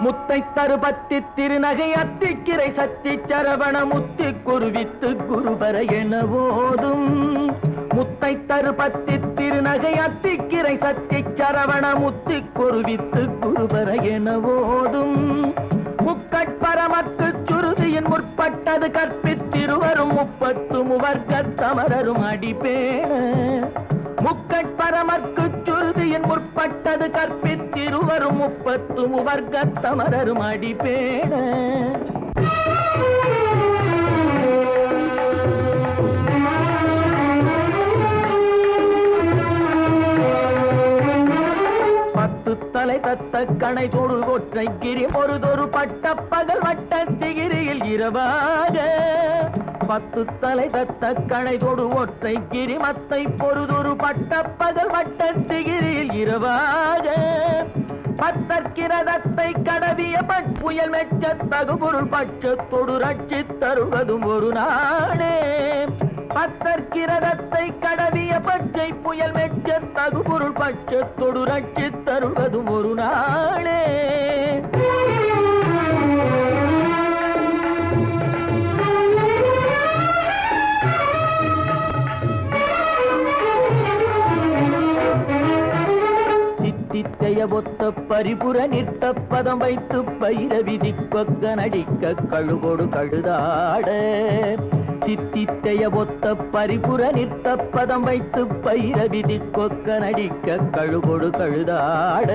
முத்தை தருபத்தி திருநகை அத்திக்கிரை சத்தி சரவண முத்தி குருவித்து குருபர என ஓதும் முத்தை தருபத்தி திருநகை அத்திக்கிரை சத்தி சரவண முத்தி குருவித்து குருபர என ஓதும் முக்கட்பரமக்கு சுருதியின் முற்பட்டது கற்பித்திருவரும் முப்பத்து முவர்க்க தமரரும் அடிப்பேன முக்கட்பரமற்கு சுருதியின் முற்பட்டது கற்பித்திருவரும் முப்பத்து வர்க்கத்தமரரும் தமரரும் தலை தத்த கணை தொடு ஒற்றை கிரி பொறுதொரு பட்ட பகல் வட்ட திகிரியில் இரவாக. பத்து தலை தத்த கணை தொடு ஒற்றை கிரி மத்தை பொறுதொரு பட்ட பகல் வட்ட திகிரியில் இரவாக பத்தற்கிரதத்தை கடவிய பட்புயல் மெச்ச தகுபொருள் பட்சத்தொடு ரட்சி தருவதும் ஒரு நாடே. பத்தற்கிரதத்தை கடவிய பச்சை புயல் மெச்ச தகுபொருள் பட்சத்தொடு ரட்சி தருவதும் ஒரு நாளே தித்தித்தைய ஒத்த பரிபுர நிற்க பதம் வைத்து பயிர விதி கொக்க நடிக்க கழுகோடு கழுதாட. சித்தித்தைய ஒத்த பரிபுர நிற்க பதம் வைத்து பயிர விதி கொக்க நடிக்க கழுகோடு கழுதாட.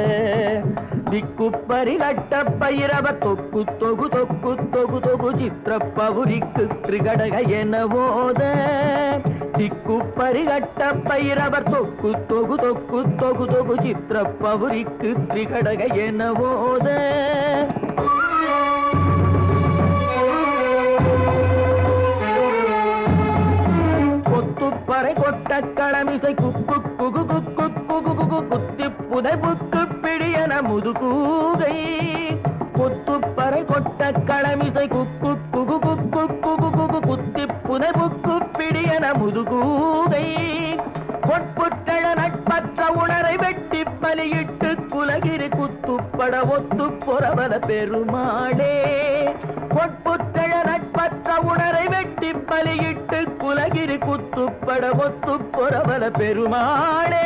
திக்கு பரிகட்ட பயிரவ தொக்கு தொகு தொக்கு தொகு தொகு சித்திர பவுரிக்கு திரிகடக என போத மறிகட்ட பரிகட்ட பைரவர் தொக்கு தொகு தொக்கு தொகு தொகு சித்திர பவுரிக்கு திரிகடக என போத கொத்துப்பறை கொட்ட களமிசை குக்கு குகு குக்கு குகு குகு குத்தி புதை புக்கு பிடியன முதுகூகை கொத்துப்பறை கொட்ட களமிசை குக்கு குக்கு கொண்ட முதுகூதை பொற்புட்டழ நட்பற்ற உணரை வெட்டி பலியிட்டு குலகிரி குத்துப்பட ஒத்து பொறவல பெருமாளே. பொற்புட்டழ நட்பற்ற உணரை வெட்டி பலியிட்டு குலகிரி குத்துப்பட ஒத்து பொறவல பெருமாளே.